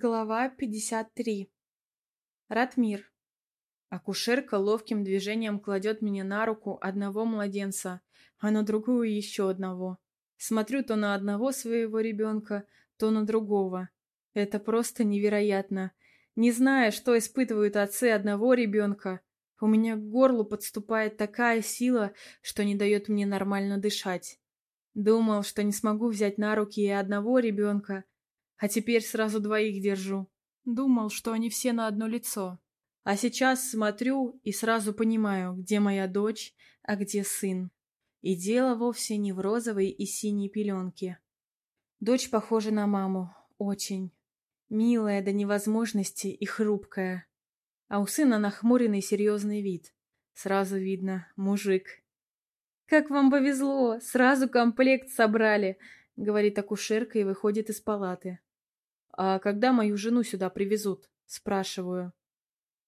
Глава 53. Ратмир. Акушерка ловким движением кладет мне на руку одного младенца, а на другую еще одного. Смотрю то на одного своего ребенка, то на другого. Это просто невероятно. Не зная, что испытывают отцы одного ребенка, у меня к горлу подступает такая сила, что не дает мне нормально дышать. Думал, что не смогу взять на руки и одного ребенка, а теперь сразу двоих держу. Думал, что они все на одно лицо. А сейчас смотрю и сразу понимаю, где моя дочь, а где сын. И дело вовсе не в розовой и синей пеленке. Дочь похожа на маму. Очень. Милая до невозможности и хрупкая. А у сына нахмуренный серьезный вид. Сразу видно, мужик. «Как вам повезло! Сразу комплект собрали!» — говорит акушерка и выходит из палаты. «А когда мою жену сюда привезут?» – спрашиваю.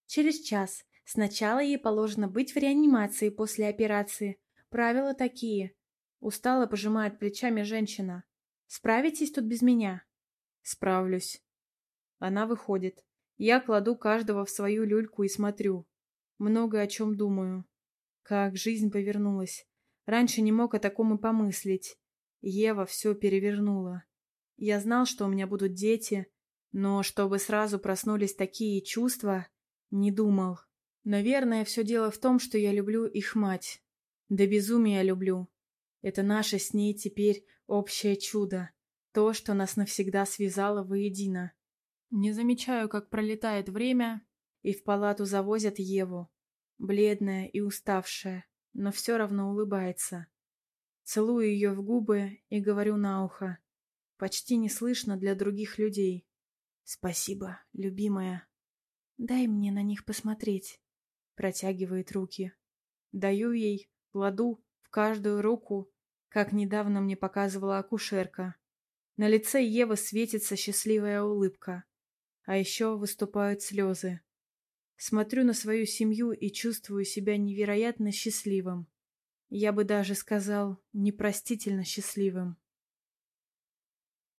«Через час. Сначала ей положено быть в реанимации после операции. Правила такие». Устало пожимает плечами женщина. «Справитесь тут без меня?» «Справлюсь». Она выходит. Я кладу каждого в свою люльку и смотрю. Много о чем думаю. Как жизнь повернулась. Раньше не мог о таком и помыслить. Ева все перевернула. Я знал, что у меня будут дети, но чтобы сразу проснулись такие чувства, не думал. Наверное, все дело в том, что я люблю их мать. Да безумия люблю. Это наше с ней теперь общее чудо. То, что нас навсегда связало воедино. Не замечаю, как пролетает время, и в палату завозят Еву. Бледная и уставшая, но все равно улыбается. Целую ее в губы и говорю на ухо. Почти не слышно для других людей. «Спасибо, любимая». «Дай мне на них посмотреть», — протягивает руки. Даю ей, кладу в каждую руку, как недавно мне показывала акушерка. На лице Евы светится счастливая улыбка, а еще выступают слезы. Смотрю на свою семью и чувствую себя невероятно счастливым. Я бы даже сказал, непростительно счастливым.